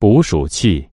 捕鼠器。